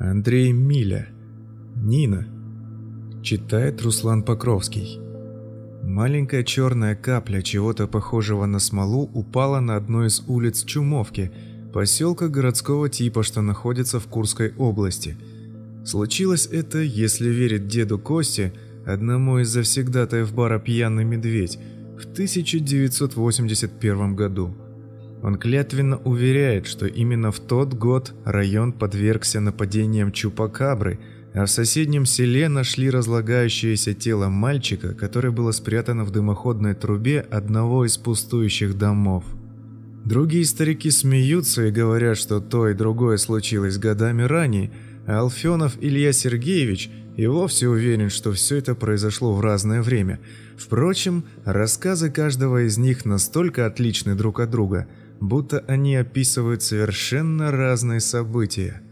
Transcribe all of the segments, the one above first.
Андрей Миля. Нина. Читает Руслан Покровский. Маленькая черная капля чего-то похожего на смолу упала на одной из улиц Чумовки, поселка городского типа, что находится в Курской области. Случилось это, если верить деду Косте, одному из завсегдатаев бара «Пьяный медведь», в 1981 году. Он клятвенно уверяет, что именно в тот год район подвергся нападениям чупакабры, а в соседнем селе нашли разлагающееся тело мальчика, которое было спрятано в дымоходной трубе одного из пустующих домов. Другие старики смеются и говорят, что то и другое случилось годами ранее, а Алфенов Илья Сергеевич и вовсе уверен, что все это произошло в разное время. Впрочем, рассказы каждого из них настолько отличны друг от друга – будто они описывают совершенно разные события.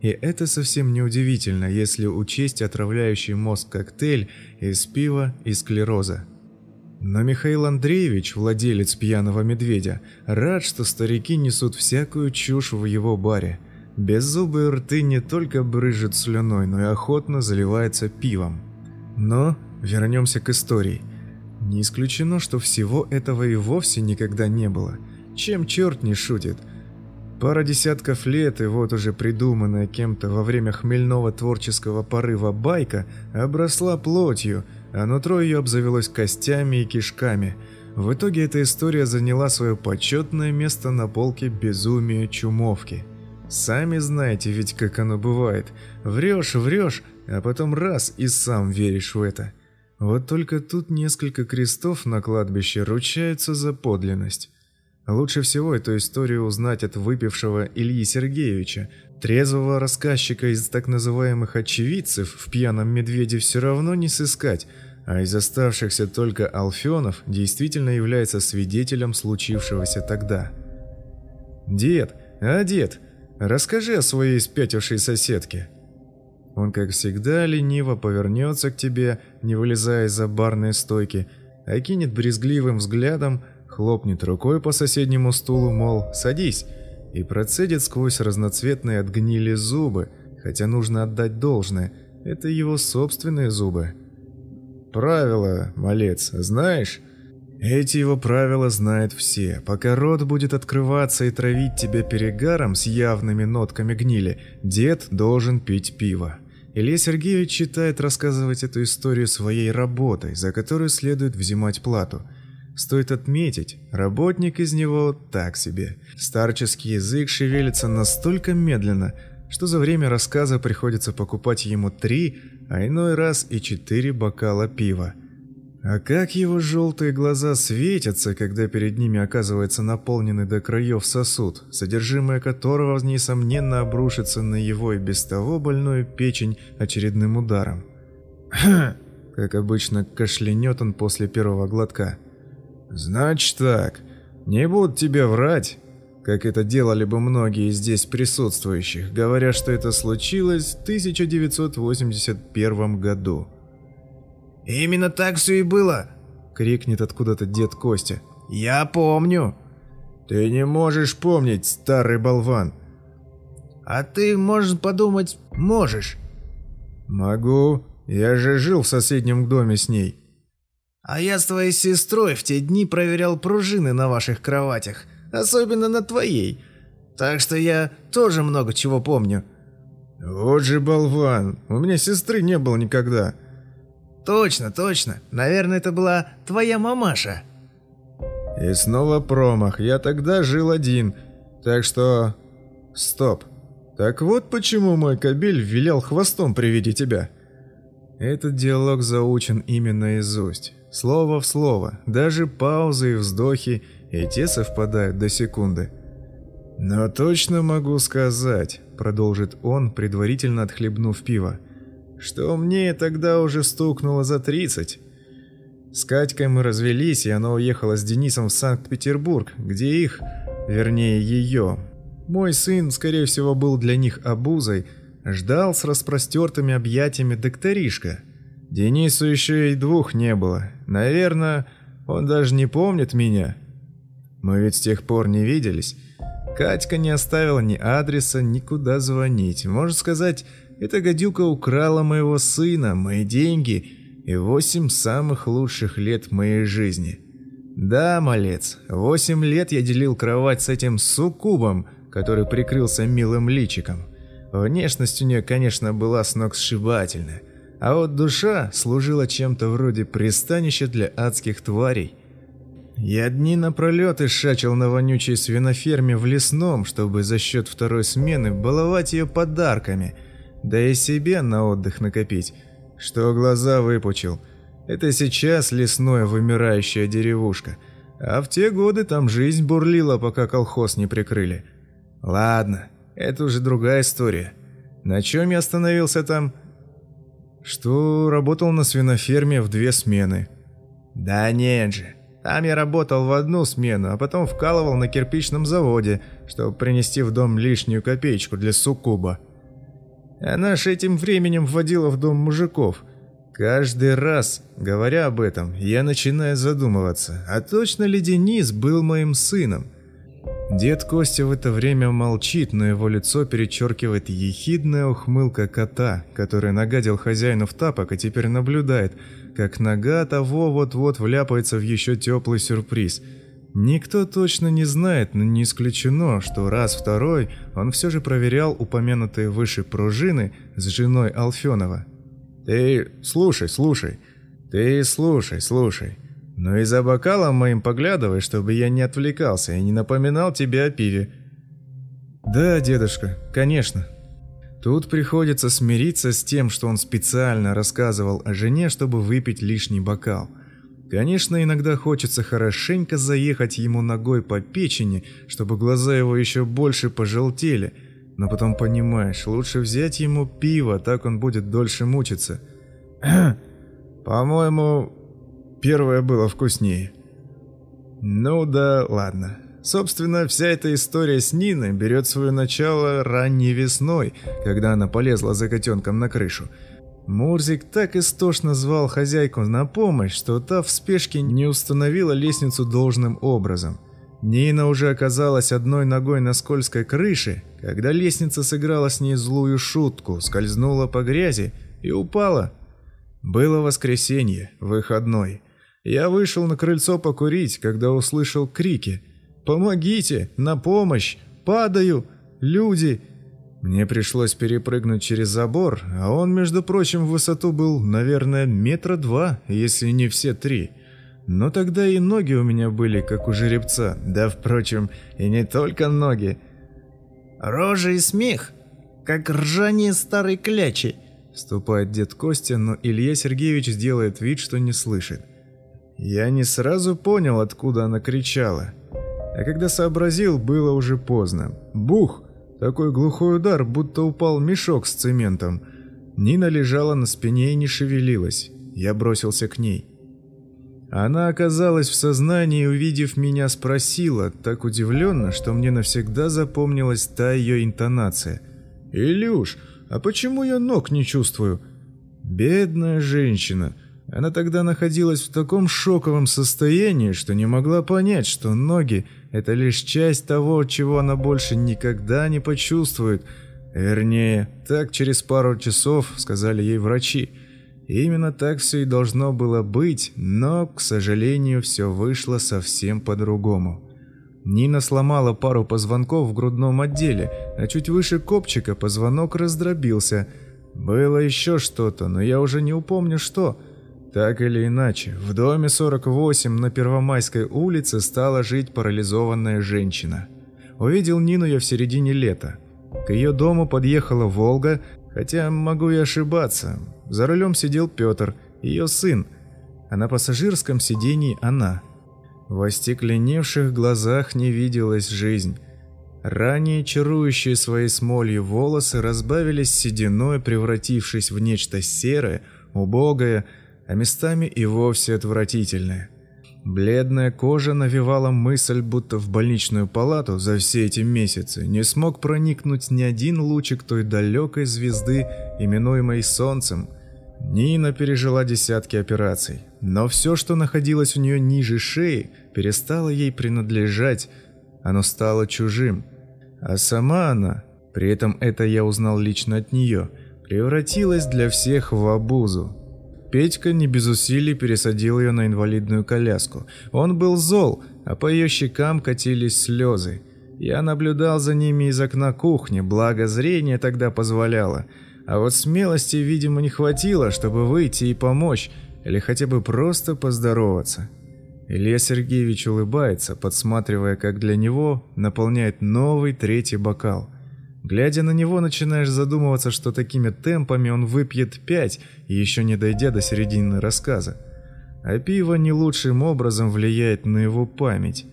И это совсем не удивительно, если учесть отравляющий мозг коктейль из пива и склероза. Но Михаил Андреевич, владелец пьяного медведя, рад, что старики несут всякую чушь в его баре. Беззубые рты не только брызжут слюной, но и охотно заливаются пивом. Но вернемся к истории. Не исключено, что всего этого и вовсе никогда не было – чем черт не шутит? Пара десятков лет, и вот уже придуманная кем-то во время хмельного творческого порыва байка обросла плотью, а нутро ее обзавелось костями и кишками. В итоге эта история заняла свое почетное место на полке безумия чумовки. Сами знаете ведь, как оно бывает. Врешь, врешь, а потом раз и сам веришь в это. Вот только тут несколько крестов на кладбище ручаются за подлинность. Лучше всего эту историю узнать от выпившего Ильи Сергеевича, трезвого рассказчика из так называемых очевидцев в пьяном медведе все равно не сыскать, а из оставшихся только Алфенов действительно является свидетелем случившегося тогда. «Дед, а дед, расскажи о своей спятившей соседке». Он, как всегда, лениво повернется к тебе, не вылезая из-за барной стойки, окинет брезгливым взглядом, хлопнет рукой по соседнему стулу, мол, садись, и процедит сквозь разноцветные от гнили зубы, хотя нужно отдать должное, это его собственные зубы. Правила, малец, знаешь? Эти его правила знают все. Пока рот будет открываться и травить тебя перегаром с явными нотками гнили, дед должен пить пиво. Илья Сергеевич считает рассказывать эту историю своей работой, за которую следует взимать плату – Стоит отметить, работник из него так себе. Старческий язык шевелится настолько медленно, что за время рассказа приходится покупать ему три, а иной раз и четыре бокала пива. А как его желтые глаза светятся, когда перед ними оказывается наполненный до краев сосуд, содержимое которого, несомненно, обрушится на его и без того больную печень очередным ударом. Как обычно, кашлянет он после первого глотка. «Значит так, не буду тебе врать, как это делали бы многие здесь присутствующих, говоря, что это случилось в 1981 году». «Именно так все и было!» — крикнет откуда-то дед Костя. «Я помню!» «Ты не можешь помнить, старый болван!» «А ты, можешь подумать, можешь!» «Могу. Я же жил в соседнем доме с ней. А я с твоей сестрой в те дни проверял пружины на ваших кроватях, особенно на твоей. Так что я тоже много чего помню. Вот же болван, у меня сестры не было никогда. Точно, точно. Наверное, это была твоя мамаша. И снова промах. Я тогда жил один. Так что... Стоп. Так вот почему мой кобель вилял хвостом при виде тебя. Этот диалог заучен именно наизусть. Слово в слово, даже паузы и вздохи, и те совпадают до секунды. «Но точно могу сказать», — продолжит он, предварительно отхлебнув пиво, «что мне тогда уже стукнуло за тридцать. С Катькой мы развелись, и она уехала с Денисом в Санкт-Петербург, где их, вернее ее, мой сын, скорее всего, был для них обузой, ждал с распростертыми объятиями докторишка — Денису еще и двух не было. Наверное, он даже не помнит меня. Мы ведь с тех пор не виделись. Катька не оставила ни адреса, ни куда звонить. Можно сказать, эта гадюка украла моего сына, мои деньги и восемь самых лучших лет моей жизни. Да, малец, восемь лет я делил кровать с этим суккубом, который прикрылся милым личиком. Внешность у нее, конечно, была сногсшибательная, а вот душа служила чем-то вроде пристанища для адских тварей. Я дни напролет ишачил на вонючей свиноферме в лесном, чтобы за счет второй смены баловать ее подарками, да и себе на отдых накопить, что глаза выпучил. Это сейчас лесное вымирающая деревушка, а в те годы там жизнь бурлила, пока колхоз не прикрыли. Ладно, это уже другая история. На чем я остановился там? Что работал на свиноферме в две смены. Да нет же. Там я работал в одну смену, а потом вкалывал на кирпичном заводе, чтобы принести в дом лишнюю копеечку для суккуба. Она ж этим временем вводила в дом мужиков. Каждый раз, говоря об этом, я начинаю задумываться, а точно ли Денис был моим сыном? Дед Костя в это время молчит, но его лицо перечеркивает ехидная ухмылка кота, который нагадил хозяину в тапок и теперь наблюдает, как нога того вот-вот вляпается в еще теплый сюрприз. Никто точно не знает, но не исключено, что раз-второй он все же проверял упомянутые выше пружины с женой Алфенова. «Ты слушай, слушай, ты слушай, слушай». Но и за бокалом моим поглядывай, чтобы я не отвлекался и не напоминал тебе о пиве. Да, дедушка, конечно. Тут приходится смириться с тем, что он специально рассказывал о жене, чтобы выпить лишний бокал. Конечно, иногда хочется хорошенько заехать ему ногой по печени, чтобы глаза его еще больше пожелтели, но потом понимаешь, лучше взять ему пиво, так он будет дольше мучиться. По-моему, Первое было вкуснее. Ну да, ладно. Собственно, вся эта история с Ниной берет свое начало ранней весной, когда она полезла за котенком на крышу. Мурзик так истошно звал хозяйку на помощь, что та в спешке не установила лестницу должным образом. Нина уже оказалась одной ногой на скользкой крыше, когда лестница сыграла с ней злую шутку, скользнула по грязи и упала. Было воскресенье, выходной. Я вышел на крыльцо покурить, когда услышал крики. «Помогите! На помощь! Падаю! Люди!» Мне пришлось перепрыгнуть через забор, а он, между прочим, в высоту был, наверное, метра два, если не все три. Но тогда и ноги у меня были, как у жеребца, да, впрочем, и не только ноги. «Рожа и смех, как ржание старой клячи», — вступает дед Костя, но Илья Сергеевич делает вид, что не слышит. Я не сразу понял, откуда она кричала. А когда сообразил, было уже поздно. Бух! Такой глухой удар, будто упал мешок с цементом. Нина лежала на спине и не шевелилась. Я бросился к ней. Она оказалась в сознании увидев меня, спросила, так удивленно, что мне навсегда запомнилась та ее интонация. «Илюш, а почему я ног не чувствую?» «Бедная женщина!» Она тогда находилась в таком шоковом состоянии, что не могла понять, что ноги – это лишь часть того, чего она больше никогда не почувствует. Вернее, так через пару часов сказали ей врачи. И именно так все и должно было быть, но, к сожалению, все вышло совсем по-другому. Нина сломала пару позвонков в грудном отделе, а чуть выше копчика позвонок раздробился. Было еще что-то, но я уже не упомню что – так или иначе, в доме 48 на Первомайской улице стала жить парализованная женщина. Увидел Нину я в середине лета. К ее дому подъехала «Волга», хотя могу и ошибаться. За рулем сидел Петр, ее сын, а на пассажирском сидении она. В остекленевших глазах не виделась жизнь. Ранее чарующие своей смолью волосы разбавились сединой, превратившись в нечто серое, убогое, а местами и вовсе отвратительное. Бледная кожа навевала мысль, будто в больничную палату за все эти месяцы не смог проникнуть ни один лучик той далекой звезды, именуемой Солнцем. Нина пережила десятки операций, но все, что находилось у нее ниже шеи, перестало ей принадлежать, оно стало чужим. А сама она, при этом это я узнал лично от нее, превратилась для всех в обузу. Петька не без усилий пересадил ее на инвалидную коляску. Он был зол, а по ее щекам катились слезы. Я наблюдал за ними из окна кухни, благо зрение тогда позволяло. А вот смелости, видимо, не хватило, чтобы выйти и помочь, или хотя бы просто поздороваться. Илья Сергеевич улыбается, подсматривая, как для него наполняет новый третий бокал. Глядя на него, начинаешь задумываться, что такими темпами он выпьет пять, еще не дойдя до середины рассказа. А пиво не лучшим образом влияет на его память.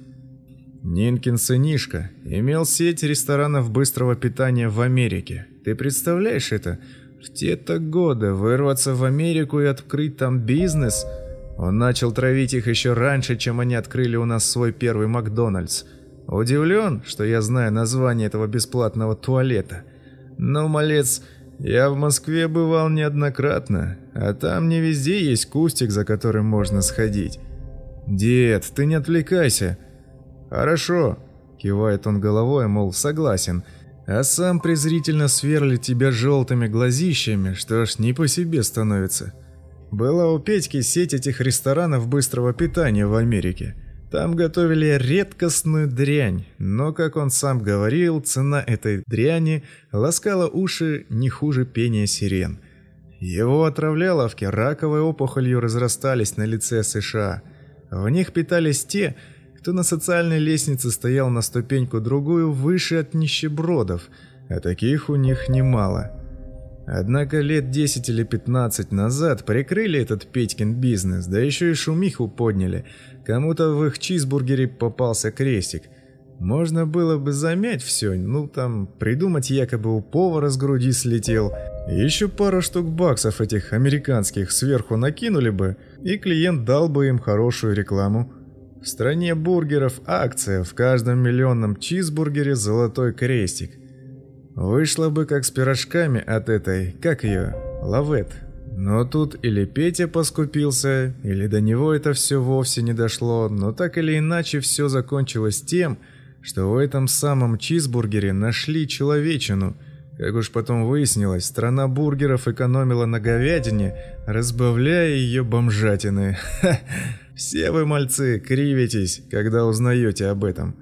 Нинкин сынишка имел сеть ресторанов быстрого питания в Америке. Ты представляешь это? В те-то годы вырваться в Америку и открыть там бизнес... Он начал травить их еще раньше, чем они открыли у нас свой первый Макдональдс – Удивлен, что я знаю название этого бесплатного туалета. Но, малец, я в Москве бывал неоднократно, а там не везде есть кустик, за которым можно сходить. Дед, ты не отвлекайся. Хорошо, кивает он головой, мол, согласен. А сам презрительно сверлит тебя желтыми глазищами, что ж не по себе становится. Была у Петьки сеть этих ресторанов быстрого питания в Америке. Там готовили редкостную дрянь, но, как он сам говорил, цена этой дряни ласкала уши не хуже пения сирен. Его отравляловки раковой опухолью разрастались на лице США. В них питались те, кто на социальной лестнице стоял на ступеньку другую выше от нищебродов, а таких у них немало. Однако лет 10 или 15 назад прикрыли этот Петькин бизнес, да еще и шумиху подняли. Кому-то в их чизбургере попался крестик. Можно было бы замять все, ну там, придумать якобы у повара с груди слетел. Еще пару штук баксов этих американских сверху накинули бы, и клиент дал бы им хорошую рекламу. В стране бургеров акция, в каждом миллионном чизбургере золотой крестик. Вышло бы как с пирожками от этой, как ее, лавет. Но тут или Петя поскупился, или до него это все вовсе не дошло, но так или иначе все закончилось тем, что в этом самом чизбургере нашли человечину. Как уж потом выяснилось, страна бургеров экономила на говядине, разбавляя ее бомжатины. Ха, все вы, мальцы, кривитесь, когда узнаете об этом.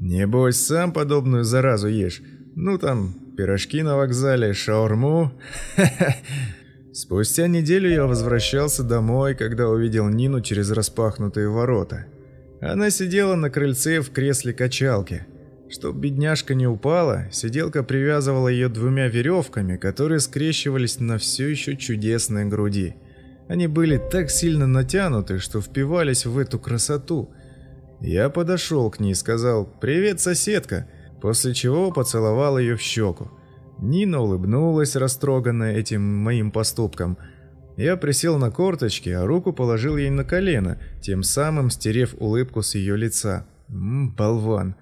Небось, сам подобную заразу ешь. Ну там, пирожки на вокзале, шаурму. Спустя неделю я возвращался домой, когда увидел Нину через распахнутые ворота. Она сидела на крыльце в кресле качалки. Чтоб бедняжка не упала, сиделка привязывала ее двумя веревками, которые скрещивались на все еще чудесной груди. Они были так сильно натянуты, что впивались в эту красоту. Я подошел к ней и сказал «Привет, соседка!» После чего поцеловал ее в щеку. Нина улыбнулась, растроганная этим моим поступком. Я присел на корточки, а руку положил ей на колено, тем самым стерев улыбку с ее лица. «Ммм, болван!»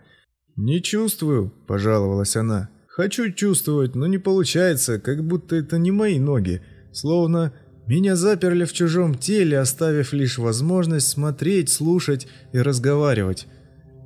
«Не чувствую», – пожаловалась она. «Хочу чувствовать, но не получается, как будто это не мои ноги. Словно меня заперли в чужом теле, оставив лишь возможность смотреть, слушать и разговаривать.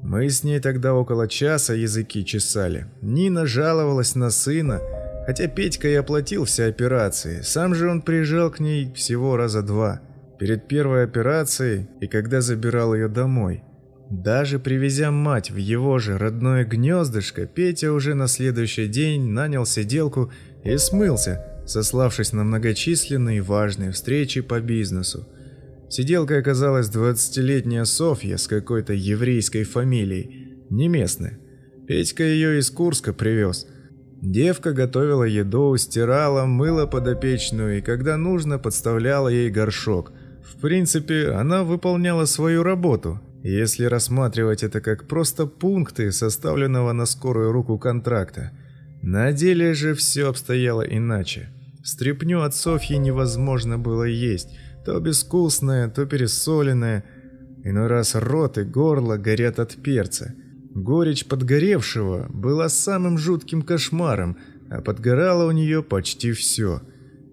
Мы с ней тогда около часа языки чесали. Нина жаловалась на сына, хотя Петька и оплатил все операции. Сам же он приезжал к ней всего раза два. Перед первой операцией и когда забирал ее домой. Даже привезя мать в его же родное гнездышко, Петя уже на следующий день нанял сиделку и смылся, сославшись на многочисленные важные встречи по бизнесу. Сиделкой оказалась двадцатилетняя Софья с какой-то еврейской фамилией, не местная. Петька ее из Курска привез. Девка готовила еду, стирала, мыла подопечную и, когда нужно, подставляла ей горшок. В принципе, она выполняла свою работу, если рассматривать это как просто пункты составленного на скорую руку контракта. На деле же все обстояло иначе. Стрепню от Софьи невозможно было есть – то безвкусное, то пересоленное. Иной раз рот и горло горят от перца. Горечь подгоревшего была самым жутким кошмаром, а подгорало у нее почти все.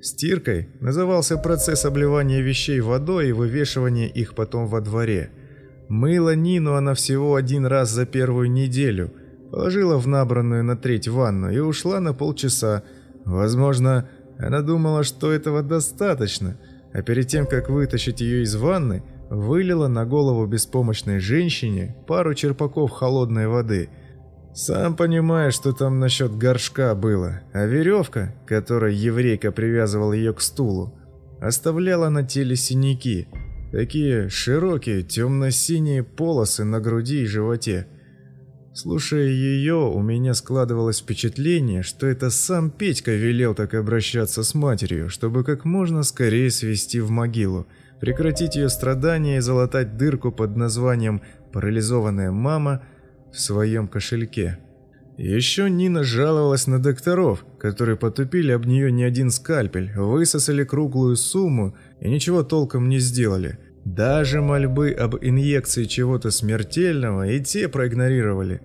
Стиркой назывался процесс обливания вещей водой и вывешивания их потом во дворе. Мыла Нину она всего один раз за первую неделю. положила в набранную на треть ванну и ушла на полчаса. Возможно, она думала, что этого достаточно, а перед тем, как вытащить ее из ванны, вылила на голову беспомощной женщине пару черпаков холодной воды. Сам понимаешь, что там насчет горшка было, а веревка, которой еврейка привязывал ее к стулу, оставляла на теле синяки, такие широкие темно-синие полосы на груди и животе. Слушая ее, у меня складывалось впечатление, что это сам Петька велел так обращаться с матерью, чтобы как можно скорее свести в могилу – прекратить ее страдания и залатать дырку под названием «парализованная мама» в своем кошельке. Еще Нина жаловалась на докторов, которые потупили об нее не один скальпель, высосали круглую сумму и ничего толком не сделали. Даже мольбы об инъекции чего-то смертельного и те проигнорировали.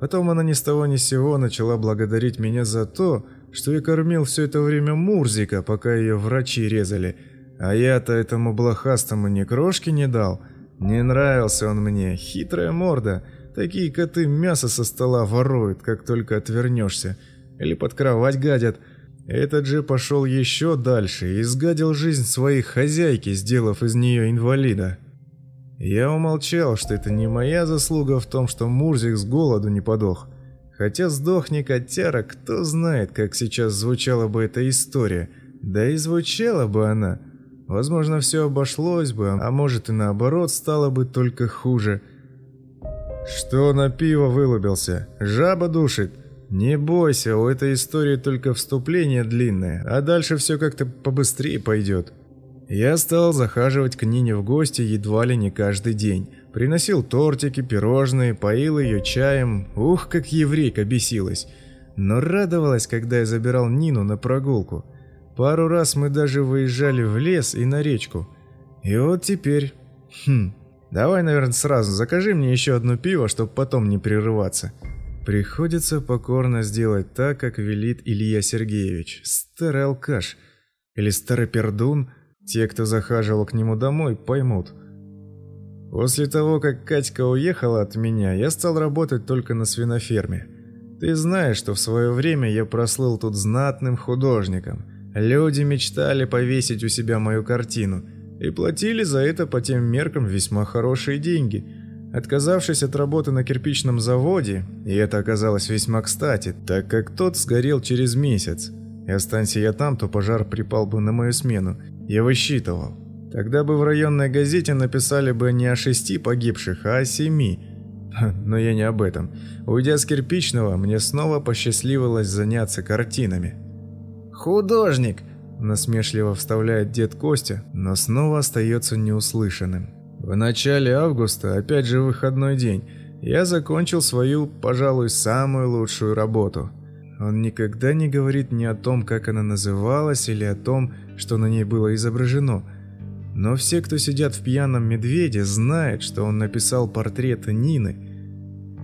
Потом она ни с того ни с сего начала благодарить меня за то, что я кормил все это время Мурзика, пока ее врачи резали – а я-то этому блохастому ни крошки не дал. Не нравился он мне, хитрая морда. Такие коты мясо со стола воруют, как только отвернешься. Или под кровать гадят. Этот же пошел еще дальше и сгадил жизнь своей хозяйки, сделав из нее инвалида. Я умолчал, что это не моя заслуга в том, что Мурзик с голоду не подох. Хотя сдохни котяра, кто знает, как сейчас звучала бы эта история. Да и звучала бы она – Возможно, все обошлось бы, а может и наоборот стало бы только хуже. Что на пиво вылубился? Жаба душит? Не бойся, у этой истории только вступление длинное, а дальше все как-то побыстрее пойдет. Я стал захаживать к Нине в гости едва ли не каждый день. Приносил тортики, пирожные, поил ее чаем. Ух, как еврейка бесилась. Но радовалась, когда я забирал Нину на прогулку. Пару раз мы даже выезжали в лес и на речку. И вот теперь... Хм, давай, наверное, сразу закажи мне еще одно пиво, чтобы потом не прерываться. Приходится покорно сделать так, как велит Илья Сергеевич. Старый алкаш. Или старый пердун. Те, кто захаживал к нему домой, поймут. После того, как Катька уехала от меня, я стал работать только на свиноферме. Ты знаешь, что в свое время я прослыл тут знатным художником – Люди мечтали повесить у себя мою картину и платили за это по тем меркам весьма хорошие деньги. Отказавшись от работы на кирпичном заводе, и это оказалось весьма кстати, так как тот сгорел через месяц, и останься я там, то пожар припал бы на мою смену, я высчитывал. Тогда бы в районной газете написали бы не о шести погибших, а о семи. Но я не об этом. Уйдя с кирпичного, мне снова посчастливилось заняться картинами. «Художник!» – насмешливо вставляет дед Костя, но снова остается неуслышанным. В начале августа, опять же выходной день, я закончил свою, пожалуй, самую лучшую работу. Он никогда не говорит ни о том, как она называлась, или о том, что на ней было изображено. Но все, кто сидят в пьяном медведе, знают, что он написал портрет Нины.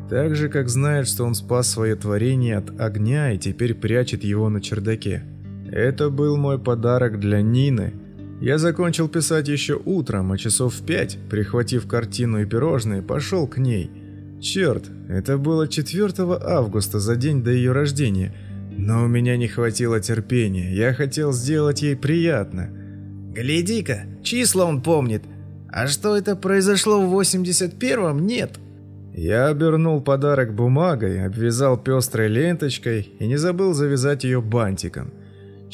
Так же, как знают, что он спас свое творение от огня и теперь прячет его на чердаке. Это был мой подарок для Нины. Я закончил писать еще утром, а часов в пять, прихватив картину и пирожные, пошел к ней. Черт, это было 4 августа, за день до ее рождения. Но у меня не хватило терпения, я хотел сделать ей приятно. «Гляди-ка, числа он помнит. А что это произошло в 81-м, нет?» Я обернул подарок бумагой, обвязал пестрой ленточкой и не забыл завязать ее бантиком –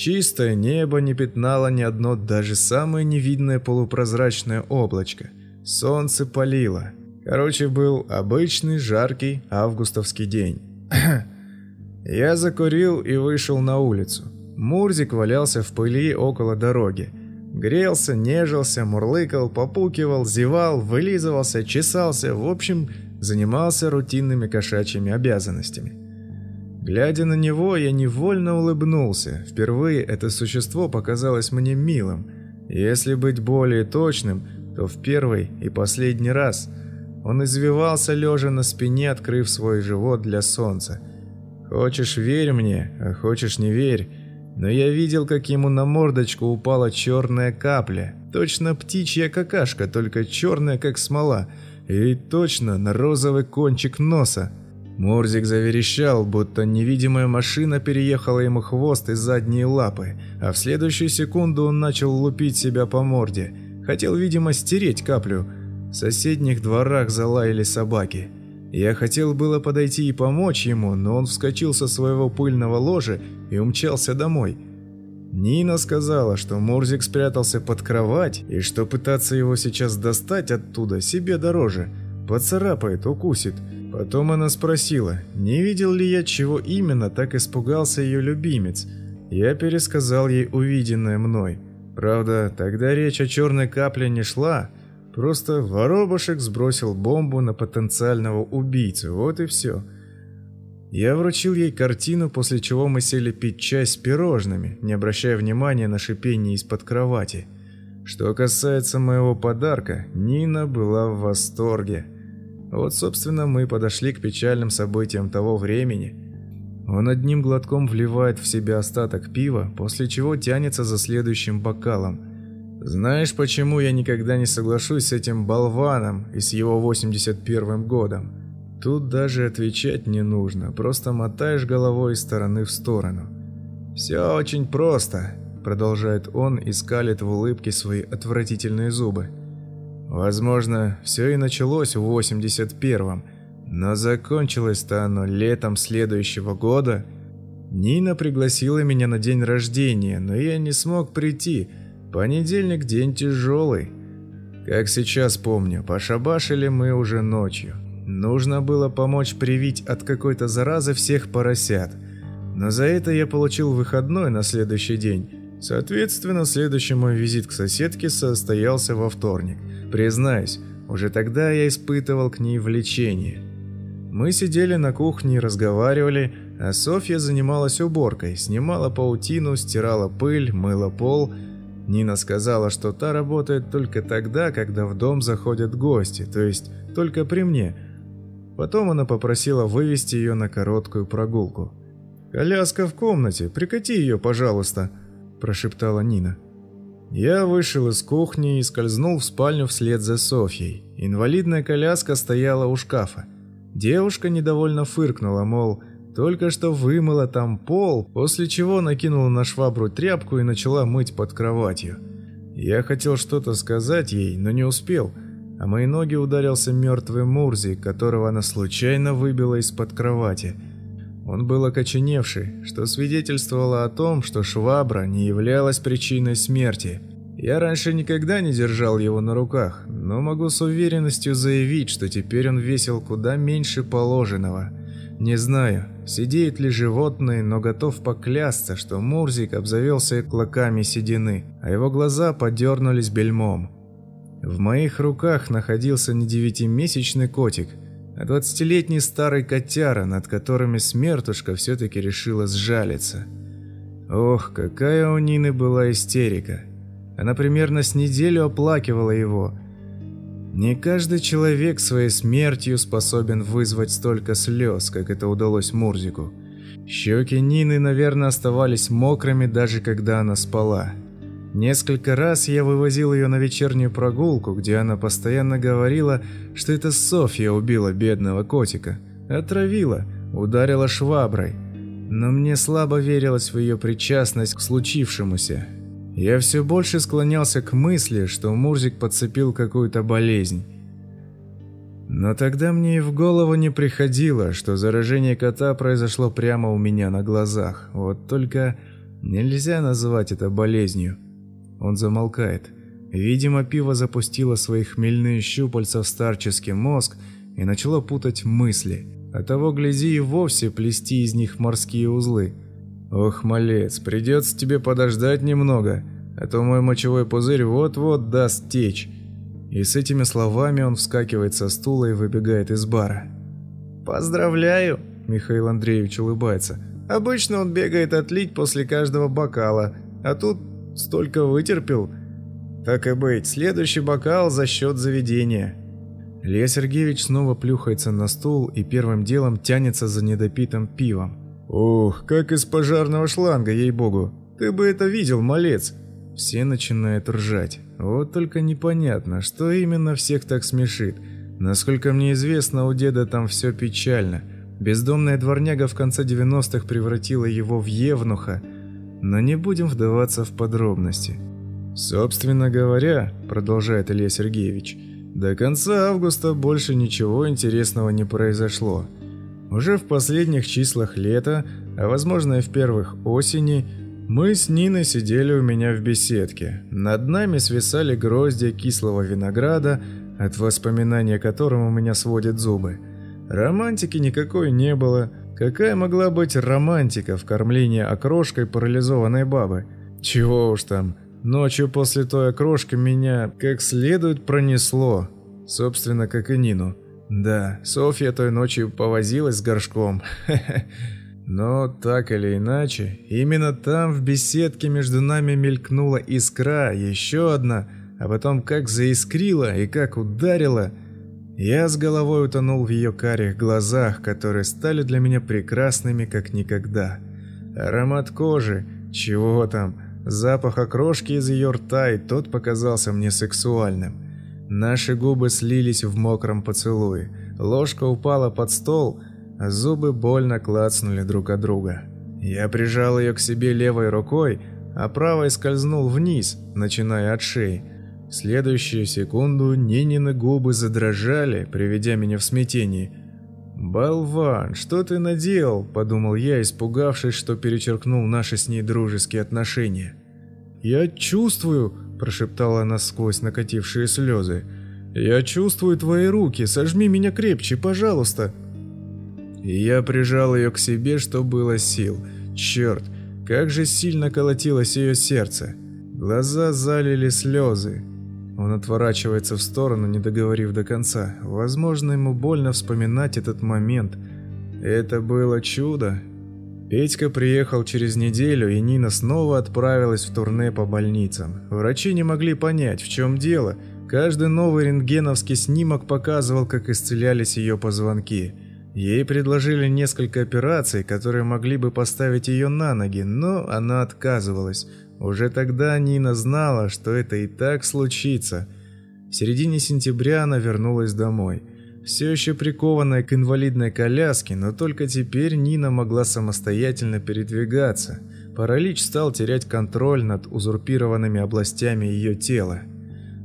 Чистое небо не пятнало ни одно даже самое невидное полупрозрачное облачко. Солнце палило. Короче, был обычный жаркий августовский день. Я закурил и вышел на улицу. Мурзик валялся в пыли около дороги. Грелся, нежился, мурлыкал, попукивал, зевал, вылизывался, чесался, в общем, занимался рутинными кошачьими обязанностями. Глядя на него, я невольно улыбнулся. Впервые это существо показалось мне милым. Если быть более точным, то в первый и последний раз он извивался лежа на спине, открыв свой живот для солнца. Хочешь верь мне, а хочешь не верь, но я видел, как ему на мордочку упала черная капля, точно птичья какашка, только черная, как смола, и точно на розовый кончик носа. Мурзик заверещал, будто невидимая машина переехала ему хвост и задние лапы, а в следующую секунду он начал лупить себя по морде. Хотел, видимо, стереть каплю. В соседних дворах залаяли собаки. Я хотел было подойти и помочь ему, но он вскочил со своего пыльного ложа и умчался домой. Нина сказала, что Мурзик спрятался под кровать, и что пытаться его сейчас достать оттуда себе дороже. Поцарапает, укусит. Потом она спросила, не видел ли я, чего именно так испугался ее любимец. Я пересказал ей увиденное мной. Правда, тогда речь о черной капле не шла, просто воробушек сбросил бомбу на потенциального убийцу, вот и все. Я вручил ей картину, после чего мы сели пить чай с пирожными, не обращая внимания на шипение из-под кровати. Что касается моего подарка, Нина была в восторге. Вот, собственно, мы подошли к печальным событиям того времени. Он одним глотком вливает в себя остаток пива, после чего тянется за следующим бокалом. Знаешь, почему я никогда не соглашусь с этим болваном и с его 81 годом? Тут даже отвечать не нужно, просто мотаешь головой из стороны в сторону. «Все очень просто», – продолжает он и скалит в улыбке свои отвратительные зубы. Возможно, все и началось в 81-м, но закончилось-то оно летом следующего года. Нина пригласила меня на день рождения, но я не смог прийти. Понедельник день тяжелый. Как сейчас помню, пошабашили мы уже ночью. Нужно было помочь привить от какой-то заразы всех поросят. Но за это я получил выходной на следующий день. Соответственно, следующий мой визит к соседке состоялся во вторник. Признаюсь, уже тогда я испытывал к ней влечение. Мы сидели на кухне и разговаривали, а Софья занималась уборкой, снимала паутину, стирала пыль, мыла пол. Нина сказала, что та работает только тогда, когда в дом заходят гости, то есть только при мне. Потом она попросила вывести ее на короткую прогулку. «Коляска в комнате, прикати ее, пожалуйста», – прошептала Нина. Я вышел из кухни и скользнул в спальню вслед за Софьей. Инвалидная коляска стояла у шкафа. Девушка недовольно фыркнула, мол, только что вымыла там пол, после чего накинула на швабру тряпку и начала мыть под кроватью. Я хотел что-то сказать ей, но не успел, а мои ноги ударился мертвый Мурзи, которого она случайно выбила из-под кровати – он был окоченевший, что свидетельствовало о том, что швабра не являлась причиной смерти. Я раньше никогда не держал его на руках, но могу с уверенностью заявить, что теперь он весил куда меньше положенного. Не знаю, сидеет ли животное, но готов поклясться, что Мурзик обзавелся клоками седины, а его глаза подернулись бельмом. В моих руках находился не девятимесячный котик – а двадцатилетний старый котяра, над которыми смертушка все-таки решила сжалиться. Ох, какая у Нины была истерика. Она примерно с неделю оплакивала его. Не каждый человек своей смертью способен вызвать столько слез, как это удалось Мурзику. Щеки Нины, наверное, оставались мокрыми, даже когда она спала. Несколько раз я вывозил ее на вечернюю прогулку, где она постоянно говорила, что это Софья убила бедного котика. Отравила, ударила шваброй. Но мне слабо верилось в ее причастность к случившемуся. Я все больше склонялся к мысли, что Мурзик подцепил какую-то болезнь. Но тогда мне и в голову не приходило, что заражение кота произошло прямо у меня на глазах. Вот только нельзя называть это болезнью. Он замолкает. Видимо, пиво запустило свои хмельные щупальца в старческий мозг и начало путать мысли. А того, гляди, и вовсе плести из них морские узлы. «Ох, малец, придется тебе подождать немного, а то мой мочевой пузырь вот-вот даст течь». И с этими словами он вскакивает со стула и выбегает из бара. «Поздравляю!» – Михаил Андреевич улыбается. «Обычно он бегает отлить после каждого бокала, а тут Столько вытерпел. Так и быть, следующий бокал за счет заведения. Илья Сергеевич снова плюхается на стул и первым делом тянется за недопитым пивом. «Ух, как из пожарного шланга, ей-богу! Ты бы это видел, малец!» Все начинают ржать. Вот только непонятно, что именно всех так смешит. Насколько мне известно, у деда там все печально. Бездомная дворняга в конце 90-х превратила его в евнуха, но не будем вдаваться в подробности. Собственно говоря, продолжает Илья Сергеевич, до конца августа больше ничего интересного не произошло. Уже в последних числах лета, а возможно и в первых осени, мы с Ниной сидели у меня в беседке. Над нами свисали гроздья кислого винограда, от воспоминания которым у меня сводят зубы. Романтики никакой не было. Какая могла быть романтика в кормлении окрошкой парализованной бабы? Чего уж там, Ночью после той окрошки меня как следует пронесло. Собственно, как и Нину. Да, Софья той ночью повозилась с горшком. Но так или иначе, именно там в беседке между нами мелькнула искра, еще одна, а потом как заискрила и как ударила. Я с головой утонул в ее карих глазах, которые стали для меня прекрасными как никогда. Аромат кожи, чего там, Запах окрошки из ее рта, и тот показался мне сексуальным. Наши губы слились в мокром поцелуе. Ложка упала под стол, а зубы больно клацнули друг от друга. Я прижал ее к себе левой рукой, а правой скользнул вниз, начиная от шеи. Следующую секунду Нинины губы задрожали, приведя меня в смятение. «Болван, что ты наделал?» – подумал я, испугавшись, что перечеркнул наши с ней дружеские отношения. «Я чувствую», – прошептала она сквозь накатившие слезы. «Я чувствую твои руки, сожми меня крепче, пожалуйста». И я прижал ее к себе, что было сил. Черт, как же сильно колотилось ее сердце. Глаза залили слезы. Он отворачивается в сторону, не договорив до конца. Возможно, ему больно вспоминать этот момент. Это было чудо. Петька приехал через неделю, и Нина снова отправилась в турне по больницам. Врачи не могли понять, в чем дело. Каждый новый рентгеновский снимок показывал, как исцелялись ее позвонки. Ей предложили несколько операций, которые могли бы поставить ее на ноги, но она отказывалась. Уже тогда Нина знала, что это и так случится. В середине сентября она вернулась домой. Все еще прикованная к инвалидной коляске, но только теперь Нина могла самостоятельно передвигаться. Паралич стал терять контроль над узурпированными областями ее тела.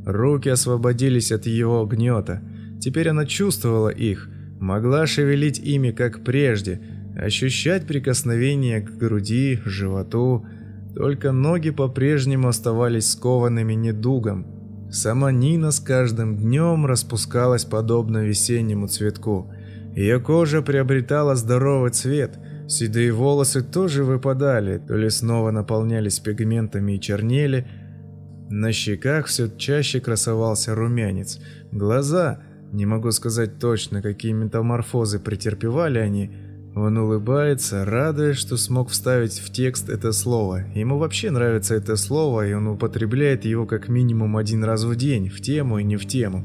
Руки освободились от его гнета. Теперь она чувствовала их, могла шевелить ими, как прежде, ощущать прикосновение к груди, животу, только ноги по-прежнему оставались скованными недугом. Сама Нина с каждым днем распускалась подобно весеннему цветку. Ее кожа приобретала здоровый цвет, седые волосы тоже выпадали, то ли снова наполнялись пигментами и чернели. На щеках все чаще красовался румянец. Глаза, не могу сказать точно, какие метаморфозы претерпевали они, он улыбается, радуясь, что смог вставить в текст это слово. Ему вообще нравится это слово, и он употребляет его как минимум один раз в день, в тему и не в тему.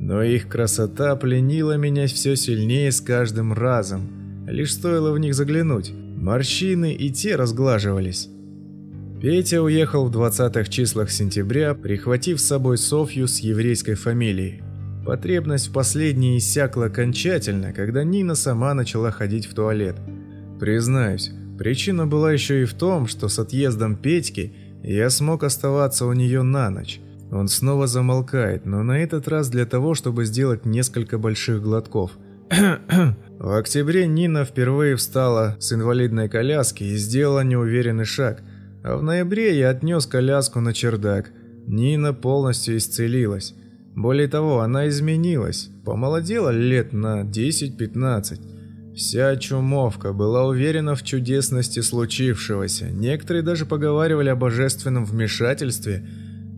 Но их красота пленила меня все сильнее с каждым разом. Лишь стоило в них заглянуть. Морщины и те разглаживались. Петя уехал в 20-х числах сентября, прихватив с собой Софью с еврейской фамилией. Потребность в последней иссякла окончательно, когда Нина сама начала ходить в туалет. Признаюсь, причина была еще и в том, что с отъездом Петьки я смог оставаться у нее на ночь. Он снова замолкает, но на этот раз для того, чтобы сделать несколько больших глотков. В октябре Нина впервые встала с инвалидной коляски и сделала неуверенный шаг, а в ноябре я отнес коляску на чердак. Нина полностью исцелилась. Более того, она изменилась, помолодела лет на 10-15. Вся чумовка была уверена в чудесности случившегося. Некоторые даже поговаривали о божественном вмешательстве.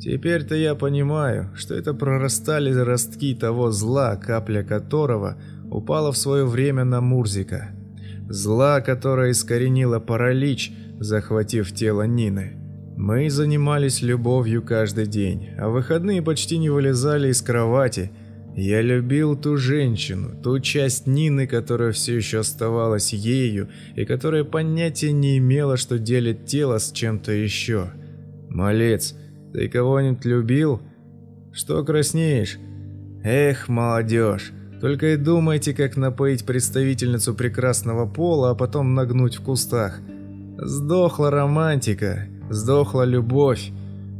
Теперь-то я понимаю, что это прорастали ростки того зла, капля которого упала в свое время на Мурзика. Зла, которое искоренило паралич, захватив тело Нины. Мы занимались любовью каждый день, а выходные почти не вылезали из кровати. Я любил ту женщину, ту часть Нины, которая все еще оставалась ею, и которая понятия не имела, что делит тело с чем-то еще. Малец, ты кого-нибудь любил? Что краснеешь? Эх, молодежь, Только и думайте, как напоить представительницу прекрасного пола, а потом нагнуть в кустах. Сдохла романтика, сдохла любовь.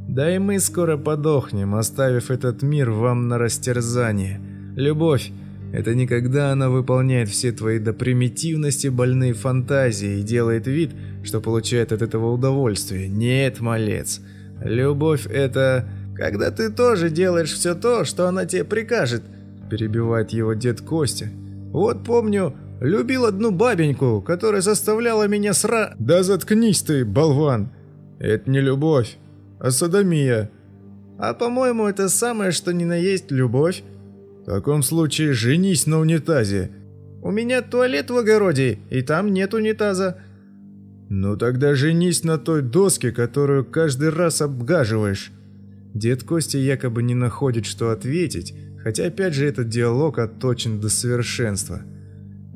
Да и мы скоро подохнем, оставив этот мир вам на растерзание. Любовь – это не когда она выполняет все твои до примитивности больные фантазии и делает вид, что получает от этого удовольствие. Нет, малец. Любовь – это когда ты тоже делаешь все то, что она тебе прикажет – перебивает его дед Костя. Вот помню, любил одну бабеньку, которая заставляла меня сра... Да заткнись ты, болван. Это не любовь, а садомия. А по-моему, это самое, что ни на есть любовь. В таком случае женись на унитазе. У меня туалет в огороде, и там нет унитаза. Ну тогда женись на той доске, которую каждый раз обгаживаешь. Дед Костя якобы не находит, что ответить, Хотя опять же этот диалог отточен до совершенства.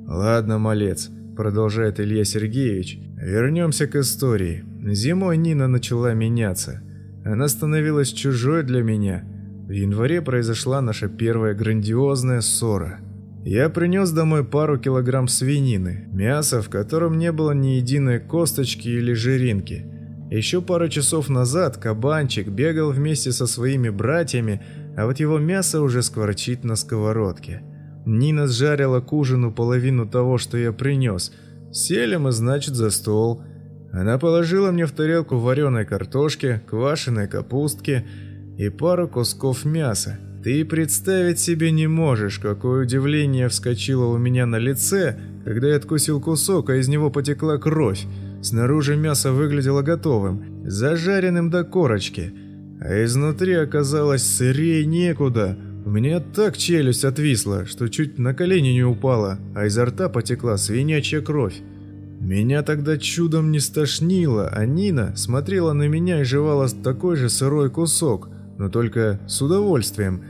«Ладно, малец», – продолжает Илья Сергеевич, – «вернемся к истории. Зимой Нина начала меняться. Она становилась чужой для меня. В январе произошла наша первая грандиозная ссора. Я принес домой пару килограмм свинины, мяса, в котором не было ни единой косточки или жиринки. Еще пару часов назад кабанчик бегал вместе со своими братьями, а вот его мясо уже скворчит на сковородке. Нина сжарила к ужину половину того, что я принес. Сели мы, значит, за стол. Она положила мне в тарелку вареной картошки, квашеной капустки и пару кусков мяса. Ты представить себе не можешь, какое удивление вскочило у меня на лице, когда я откусил кусок, а из него потекла кровь. Снаружи мясо выглядело готовым, зажаренным до корочки – а изнутри оказалось сырее некуда. У меня так челюсть отвисла, что чуть на колени не упала, а изо рта потекла свинячья кровь. Меня тогда чудом не стошнило, а Нина смотрела на меня и жевала такой же сырой кусок, но только с удовольствием.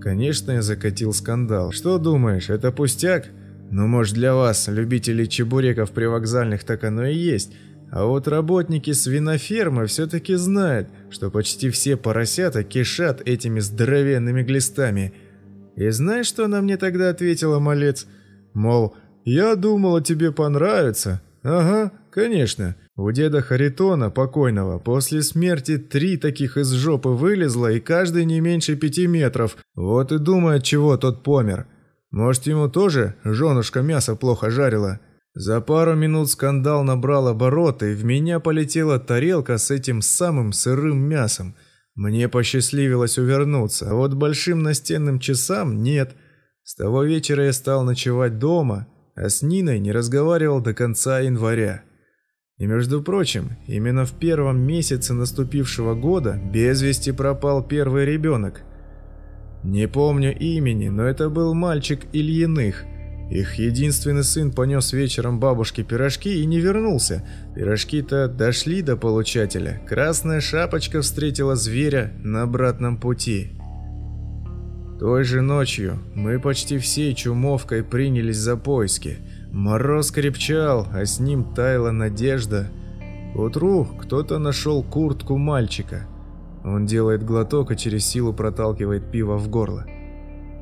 Конечно, я закатил скандал. Что думаешь, это пустяк? Ну, может, для вас, любителей чебуреков привокзальных, так оно и есть – а вот работники свинофермы все-таки знают, что почти все поросята кишат этими здоровенными глистами. И знаешь, что она мне тогда ответила, малец? Мол, я думала, тебе понравится. Ага, конечно. У деда Харитона, покойного, после смерти три таких из жопы вылезло, и каждый не меньше пяти метров. Вот и думает, чего тот помер. Может, ему тоже женушка мясо плохо жарила? За пару минут скандал набрал обороты, и в меня полетела тарелка с этим самым сырым мясом. Мне посчастливилось увернуться, а вот большим настенным часам нет. С того вечера я стал ночевать дома, а с Ниной не разговаривал до конца января. И между прочим, именно в первом месяце наступившего года без вести пропал первый ребенок. Не помню имени, но это был мальчик Ильиных – их единственный сын понес вечером бабушке пирожки и не вернулся. Пирожки-то дошли до получателя. Красная шапочка встретила зверя на обратном пути. Той же ночью мы почти всей чумовкой принялись за поиски. Мороз крепчал, а с ним таяла надежда. Утру кто-то нашел куртку мальчика. Он делает глоток и через силу проталкивает пиво в горло.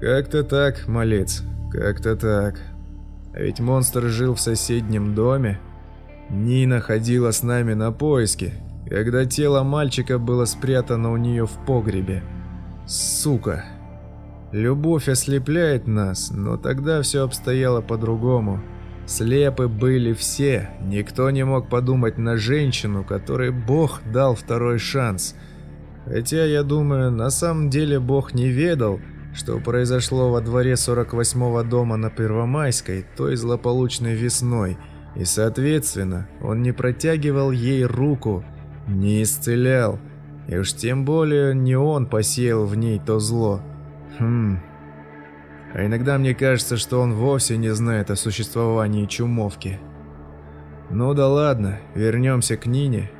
«Как-то так, малец», как-то так. А ведь монстр жил в соседнем доме. Нина ходила с нами на поиски, когда тело мальчика было спрятано у нее в погребе. Сука. Любовь ослепляет нас, но тогда все обстояло по-другому. Слепы были все, никто не мог подумать на женщину, которой Бог дал второй шанс. Хотя, я думаю, на самом деле Бог не ведал, что произошло во дворе 48-го дома на Первомайской той злополучной весной, и, соответственно, он не протягивал ей руку, не исцелял, и уж тем более не он посеял в ней то зло. Хм... А иногда мне кажется, что он вовсе не знает о существовании чумовки. Ну да ладно, вернемся к Нине.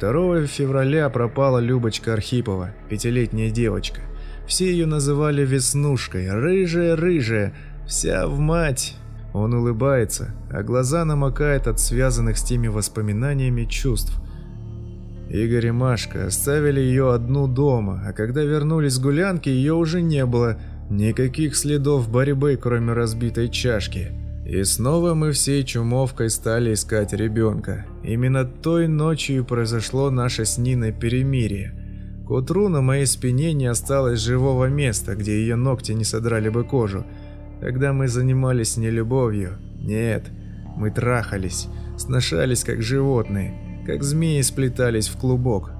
2 февраля пропала Любочка Архипова, пятилетняя девочка. Все ее называли Веснушкой, рыжая-рыжая, вся в мать. Он улыбается, а глаза намокают от связанных с теми воспоминаниями чувств. Игорь и Машка оставили ее одну дома, а когда вернулись с гулянки, ее уже не было. Никаких следов борьбы, кроме разбитой чашки. И снова мы всей чумовкой стали искать ребенка. Именно той ночью произошло наше с Ниной перемирие. К утру на моей спине не осталось живого места, где ее ногти не содрали бы кожу. Тогда мы занимались не любовью. Нет, мы трахались, сношались как животные, как змеи сплетались в клубок,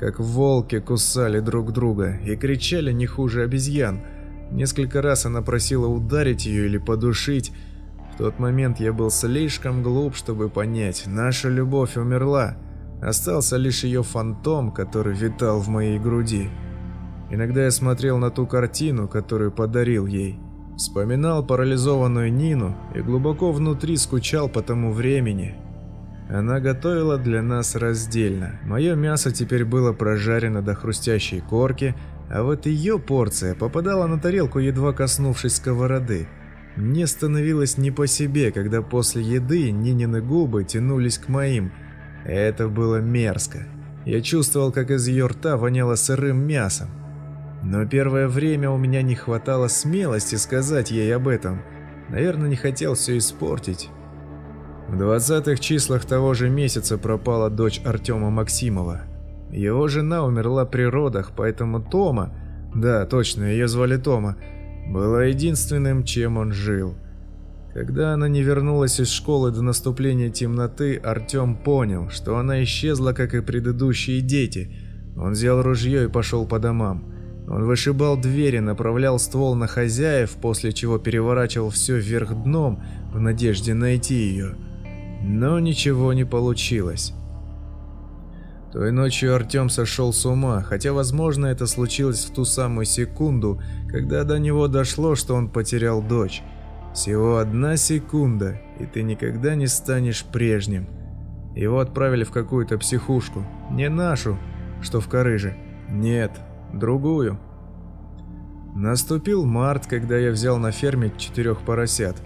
как волки кусали друг друга и кричали не хуже обезьян. Несколько раз она просила ударить ее или подушить, в тот момент я был слишком глуп, чтобы понять, наша любовь умерла. Остался лишь ее фантом, который витал в моей груди. Иногда я смотрел на ту картину, которую подарил ей. Вспоминал парализованную Нину и глубоко внутри скучал по тому времени. Она готовила для нас раздельно. Мое мясо теперь было прожарено до хрустящей корки, а вот ее порция попадала на тарелку, едва коснувшись сковороды – мне становилось не по себе, когда после еды Нинины губы тянулись к моим. Это было мерзко. Я чувствовал, как из ее рта воняло сырым мясом. Но первое время у меня не хватало смелости сказать ей об этом. Наверное, не хотел все испортить. В двадцатых числах того же месяца пропала дочь Артема Максимова. Его жена умерла при родах, поэтому Тома, да, точно, ее звали Тома, было единственным, чем он жил. Когда она не вернулась из школы до наступления темноты, Артем понял, что она исчезла, как и предыдущие дети. Он взял ружье и пошел по домам. Он вышибал двери, направлял ствол на хозяев, после чего переворачивал все вверх дном в надежде найти ее. Но ничего не получилось. Той ночью Артем сошел с ума, хотя, возможно, это случилось в ту самую секунду, когда до него дошло, что он потерял дочь. Всего одна секунда, и ты никогда не станешь прежним. Его отправили в какую-то психушку. Не нашу, что в Корыже. Нет, другую. Наступил март, когда я взял на ферме четырех поросят.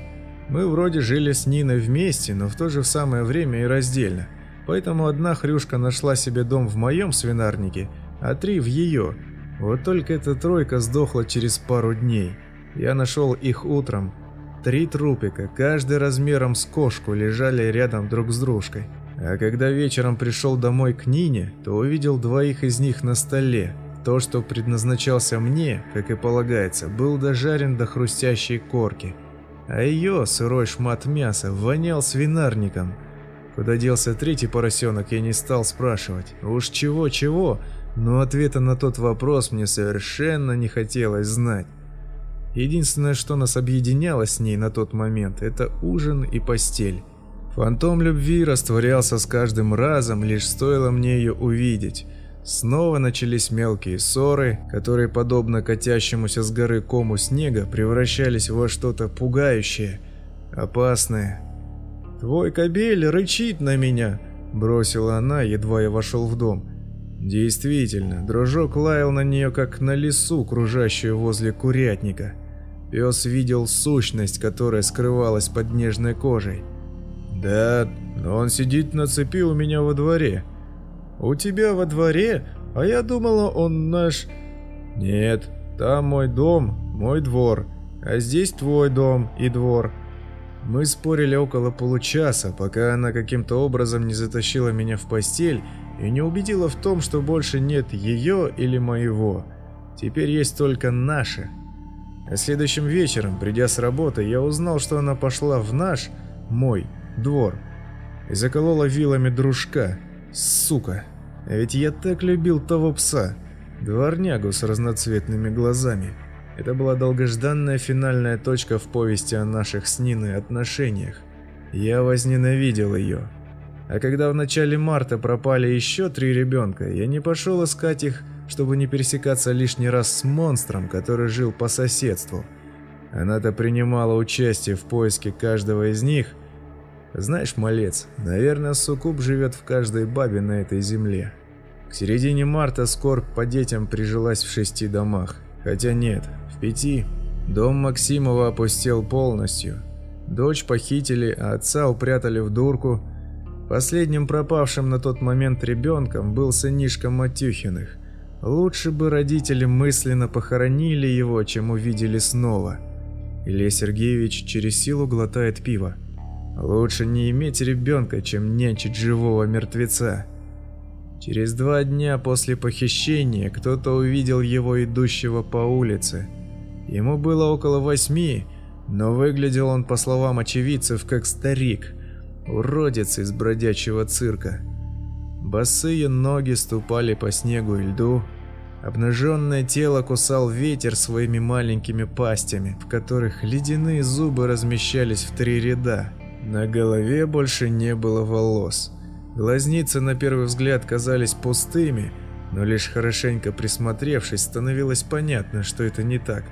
Мы вроде жили с Ниной вместе, но в то же самое время и раздельно. Поэтому одна хрюшка нашла себе дом в моем свинарнике, а три в ее. Вот только эта тройка сдохла через пару дней. Я нашел их утром. Три трупика, каждый размером с кошку, лежали рядом друг с дружкой. А когда вечером пришел домой к Нине, то увидел двоих из них на столе. То, что предназначался мне, как и полагается, был дожарен до хрустящей корки. А ее, сырой шмат мяса, вонял свинарником – Куда делся третий поросенок, я не стал спрашивать. Уж чего-чего, но ответа на тот вопрос мне совершенно не хотелось знать. Единственное, что нас объединяло с ней на тот момент, это ужин и постель. Фантом любви растворялся с каждым разом, лишь стоило мне ее увидеть. Снова начались мелкие ссоры, которые, подобно катящемуся с горы кому снега, превращались во что-то пугающее, опасное, «Твой кобель рычит на меня!» – бросила она, едва я вошел в дом. Действительно, дружок лаял на нее, как на лису, кружащую возле курятника. Пес видел сущность, которая скрывалась под нежной кожей. «Да, но он сидит на цепи у меня во дворе». «У тебя во дворе? А я думала, он наш...» «Нет, там мой дом, мой двор, а здесь твой дом и двор». Мы спорили около получаса, пока она каким-то образом не затащила меня в постель и не убедила в том, что больше нет ее или моего. Теперь есть только наше. А следующим вечером, придя с работы, я узнал, что она пошла в наш, мой, двор и заколола вилами дружка. Сука! А ведь я так любил того пса, дворнягу с разноцветными глазами. Это была долгожданная финальная точка в повести о наших с Ниной отношениях. Я возненавидел ее. А когда в начале марта пропали еще три ребенка, я не пошел искать их, чтобы не пересекаться лишний раз с монстром, который жил по соседству. Она-то принимала участие в поиске каждого из них. Знаешь, малец, наверное, суккуб живет в каждой бабе на этой земле. К середине марта скорбь по детям прижилась в шести домах. Хотя нет, в пяти. Дом Максимова опустел полностью. Дочь похитили, а отца упрятали в дурку. Последним пропавшим на тот момент ребенком был сынишка Матюхиных. Лучше бы родители мысленно похоронили его, чем увидели снова. Илья Сергеевич через силу глотает пиво. Лучше не иметь ребенка, чем нянчить живого мертвеца. Через два дня после похищения кто-то увидел его идущего по улице. Ему было около восьми, но выглядел он, по словам очевидцев, как старик, уродец из бродячего цирка. Босые ноги ступали по снегу и льду, обнаженное тело кусал ветер своими маленькими пастями, в которых ледяные зубы размещались в три ряда. На голове больше не было волос. Глазницы на первый взгляд казались пустыми, но лишь хорошенько присмотревшись, становилось понятно, что это не так.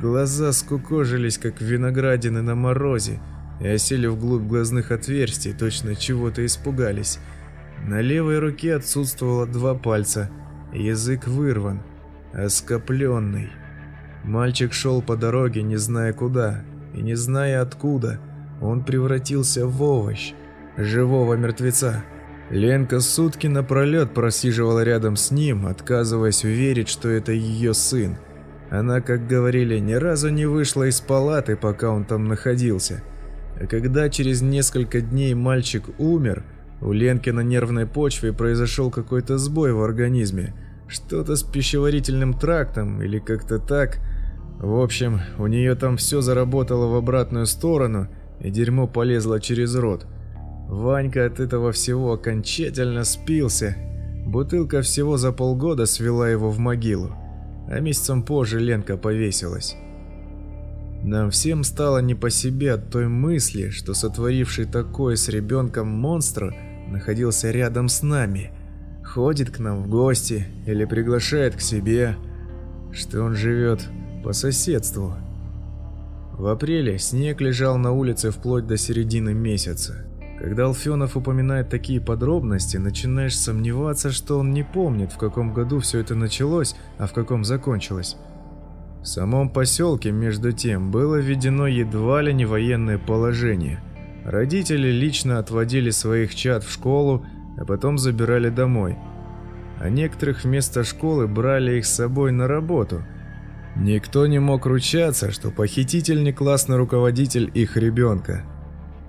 Глаза скукожились, как виноградины на морозе, и осели вглубь глазных отверстий, точно чего-то испугались. На левой руке отсутствовало два пальца, язык вырван, оскопленный. Мальчик шел по дороге, не зная куда, и не зная откуда. Он превратился в овощ, живого мертвеца. Ленка сутки напролет просиживала рядом с ним, отказываясь верить, что это ее сын. Она, как говорили, ни разу не вышла из палаты, пока он там находился. А когда через несколько дней мальчик умер, у Ленки на нервной почве произошел какой-то сбой в организме. Что-то с пищеварительным трактом или как-то так. В общем, у нее там все заработало в обратную сторону, и дерьмо полезло через рот. Ванька от этого всего окончательно спился. Бутылка всего за полгода свела его в могилу а месяцем позже Ленка повесилась. Нам всем стало не по себе от той мысли, что сотворивший такое с ребенком монстр находился рядом с нами, ходит к нам в гости или приглашает к себе, что он живет по соседству. В апреле снег лежал на улице вплоть до середины месяца. Когда Алфенов упоминает такие подробности, начинаешь сомневаться, что он не помнит, в каком году все это началось, а в каком закончилось. В самом поселке, между тем, было введено едва ли не военное положение. Родители лично отводили своих чад в школу, а потом забирали домой. А некоторых вместо школы брали их с собой на работу. Никто не мог ручаться, что похититель не классный руководитель их ребенка.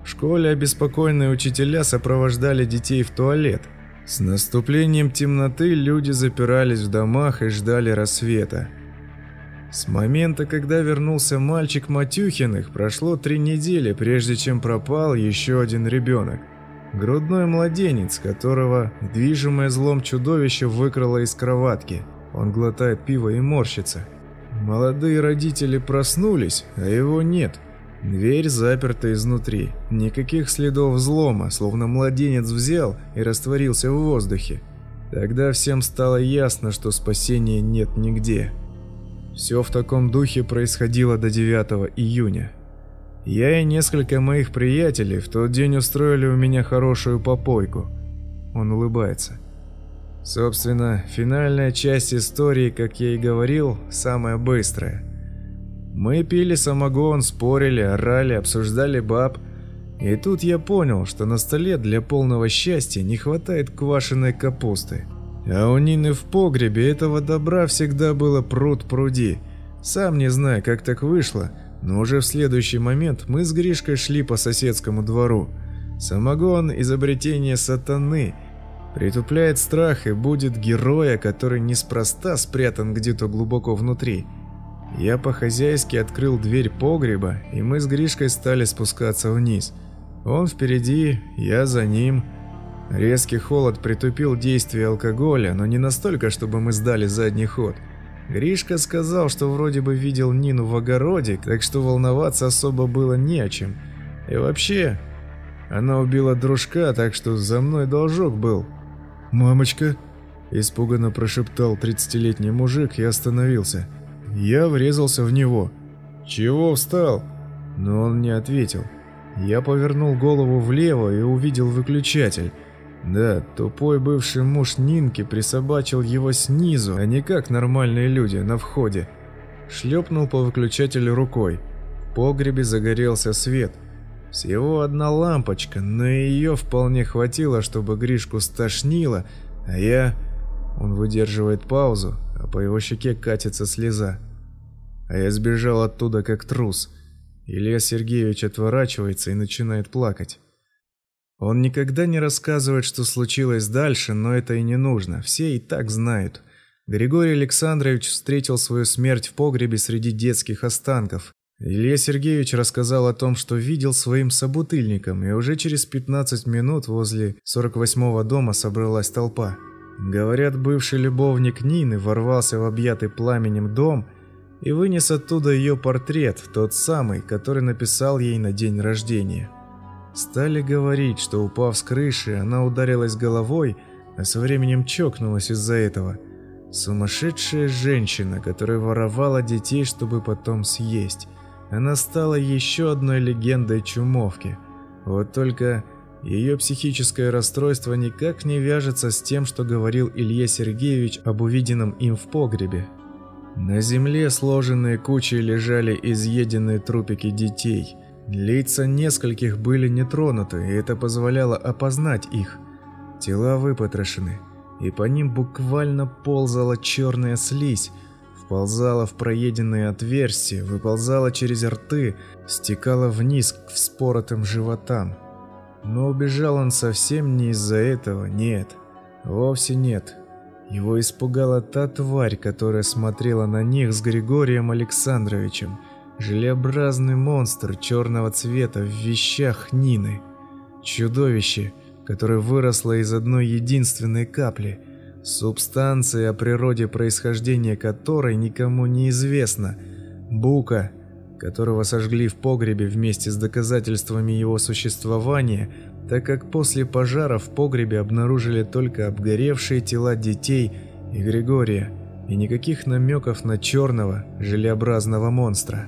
В школе обеспокоенные учителя сопровождали детей в туалет. С наступлением темноты люди запирались в домах и ждали рассвета. С момента, когда вернулся мальчик Матюхиных, прошло три недели, прежде чем пропал еще один ребенок. Грудной младенец, которого движимое злом чудовище выкрало из кроватки. Он глотает пиво и морщится. Молодые родители проснулись, а его нет – Дверь заперта изнутри. Никаких следов взлома, словно младенец взял и растворился в воздухе. Тогда всем стало ясно, что спасения нет нигде. Все в таком духе происходило до 9 июня. Я и несколько моих приятелей в тот день устроили у меня хорошую попойку. Он улыбается. Собственно, финальная часть истории, как я и говорил, самая быстрая – мы пили самогон, спорили, орали, обсуждали баб. И тут я понял, что на столе для полного счастья не хватает квашеной капусты. А у Нины в погребе этого добра всегда было пруд пруди. Сам не знаю, как так вышло, но уже в следующий момент мы с Гришкой шли по соседскому двору. Самогон – изобретение сатаны. Притупляет страх и будет героя, который неспроста спрятан где-то глубоко внутри – я по-хозяйски открыл дверь погреба, и мы с Гришкой стали спускаться вниз. Он впереди, я за ним. Резкий холод притупил действие алкоголя, но не настолько, чтобы мы сдали задний ход. Гришка сказал, что вроде бы видел Нину в огороде, так что волноваться особо было не о чем. И вообще, она убила дружка, так что за мной должок был. «Мамочка!» – испуганно прошептал тридцатилетний мужик и остановился – я врезался в него. «Чего встал?» Но он не ответил. Я повернул голову влево и увидел выключатель. Да, тупой бывший муж Нинки присобачил его снизу, а не как нормальные люди на входе. Шлепнул по выключателю рукой. В погребе загорелся свет. Всего одна лампочка, но ее вполне хватило, чтобы Гришку стошнило, а я... Он выдерживает паузу, а по его щеке катится слеза. А я сбежал оттуда как трус. Илья Сергеевич отворачивается и начинает плакать. Он никогда не рассказывает, что случилось дальше, но это и не нужно. Все и так знают. Григорий Александрович встретил свою смерть в погребе среди детских останков. Илья Сергеевич рассказал о том, что видел своим собутыльником, и уже через 15 минут возле 48-го дома собралась толпа. Говорят, бывший любовник Нины ворвался в объятый пламенем дом и вынес оттуда ее портрет, тот самый, который написал ей на день рождения. Стали говорить, что упав с крыши, она ударилась головой, а со временем чокнулась из-за этого. Сумасшедшая женщина, которая воровала детей, чтобы потом съесть. Она стала еще одной легендой чумовки. Вот только ее психическое расстройство никак не вяжется с тем, что говорил Илья Сергеевич об увиденном им в погребе. На земле сложенные кучи лежали изъеденные трупики детей. Лица нескольких были не тронуты, и это позволяло опознать их. Тела выпотрошены, и по ним буквально ползала черная слизь, вползала в проеденные отверстия, выползала через рты, стекала вниз к вспоротым животам. Но убежал он совсем не из-за этого, нет. Вовсе нет. Его испугала та тварь, которая смотрела на них с Григорием Александровичем. Желеобразный монстр черного цвета в вещах Нины. Чудовище, которое выросло из одной единственной капли. Субстанция, о природе происхождения которой никому не известна. Бука, которого сожгли в погребе вместе с доказательствами его существования, так как после пожара в погребе обнаружили только обгоревшие тела детей и Григория, и никаких намеков на черного, желеобразного монстра.